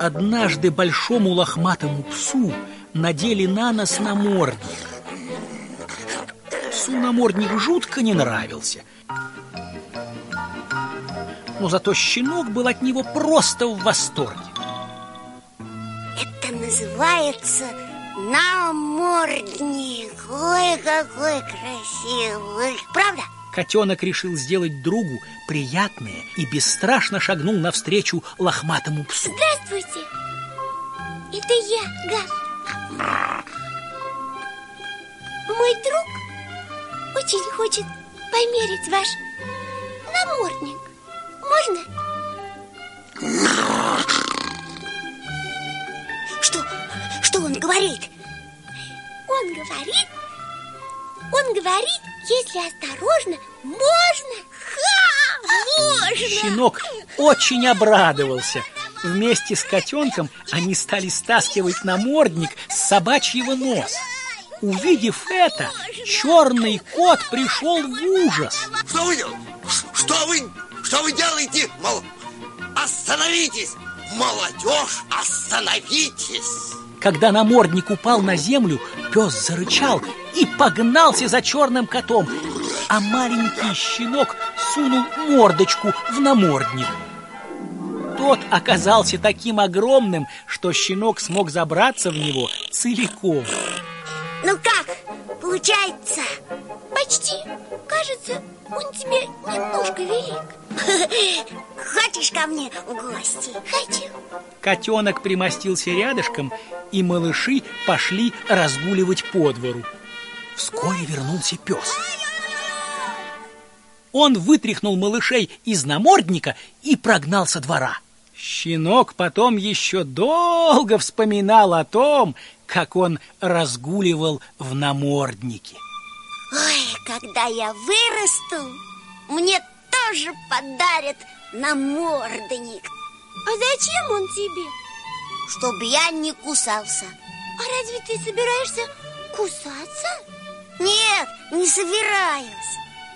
Однажды большому лохматому псу надели на нос намордник. Псу намордник жутко не нравился. Но зато щенок был от него просто в восторге. Это называется намордник. Ой, какой красивый. Правда? Котенок решил сделать другу приятное и бесстрашно шагнул навстречу лохматому псу. Здравствуйте. Это я, Гав. Мой друг очень хочет померить ваш намордник. Можно? Что? Что он говорит? Он говорит, он говорит, если осторожно, можно. Ха! Можно! Щенок очень обрадовался. Вместе с котенком они стали стаскивать намордник с собачьего носа. Увидев это, черный кот пришел в ужас. Что вы делаете? Что вы, что вы делаете? Мол, остановитесь! Молодежь, остановитесь! Когда намордник упал на землю, пес зарычал и погнался за черным котом, а маленький щенок сунул мордочку в намордник. Тот оказался таким огромным, что щенок смог забраться в него целиком. Ну как, получается? Почти. Кажется, он тебе немножко велик. Хочешь ко мне в гости? Хочу. Котенок примостился рядышком, и малыши пошли разгуливать по двору. Вскоре вернулся пес. Он вытряхнул малышей из намордника и прогнал со двора. Щенок потом еще долго вспоминал о том, как он разгуливал в наморднике. Ой, когда я вырасту, мне тоже подарят намордник. А зачем он тебе? Чтобы я не кусался. А разве ты собираешься кусаться? Нет, не собираюсь.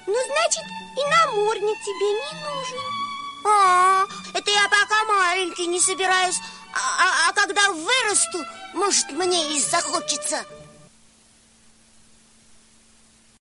Ну, значит, и намордник тебе не нужен. А, это я пока маленький не собираюсь. А, а, а когда вырасту, может, мне и захочется